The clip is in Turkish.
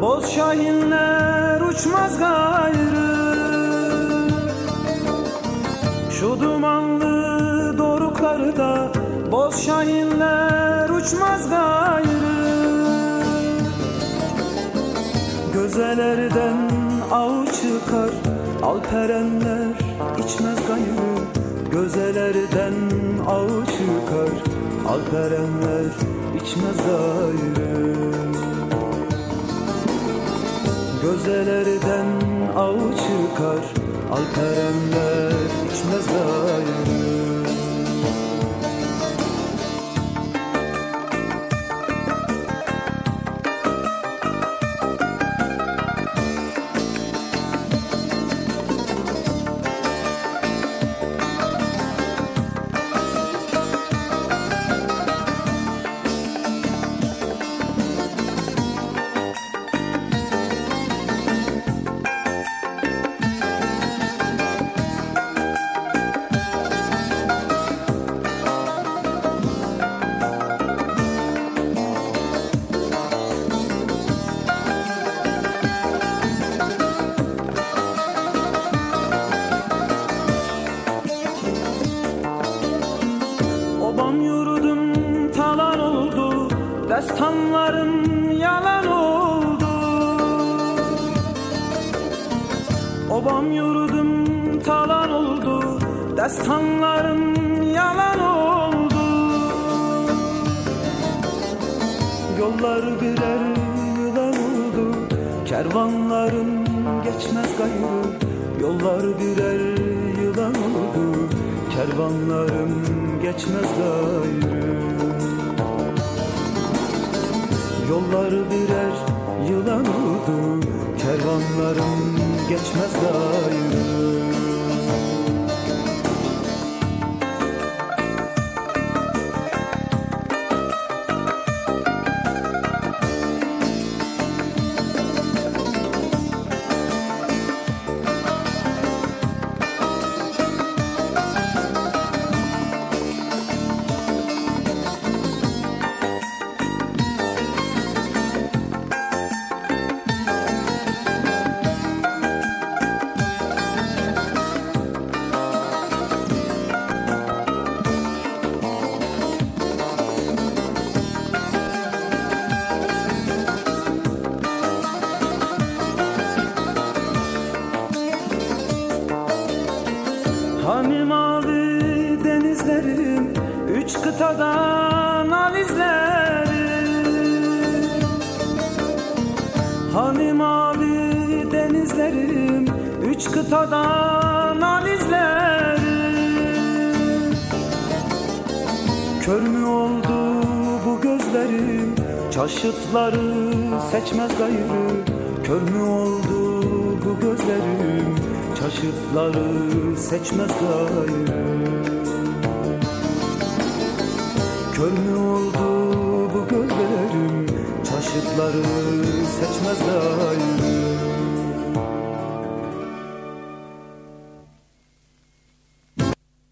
Boz şahinler uçmaz gayrı. Şu dumanlı doruklarda Boz şahinler uçmaz gayrı. Gözelerden av çıkar Alperenler içmez gayrı. Gözelerden av çıkar Alperenler içmez gayrı Gözelerden av çıkar Alperenler içmez gayrı Destanlarım yalan oldu. Obam yurdum talan oldu. Destanlarım yalan oldu. Yollar birer yılan oldu. Kervanlarım geçmez gayrı. Yollar birer yılan oldu. Kervanlarım geçmez gayrı Yollar birer yılan oldu Kervanlarım geçmez gayrı denizlerim Üç kıtadan alizlerim Hani mavi denizlerim Üç kıtadan alizlerim Kör mü oldu bu gözlerim? Çaşıtları seçmez gayrı. Kör mü oldu bu gözlerim? Çaşıtları seçmez gayrı Kör mü oldu bu gözlerim? Çaşıtları seçmez gayrı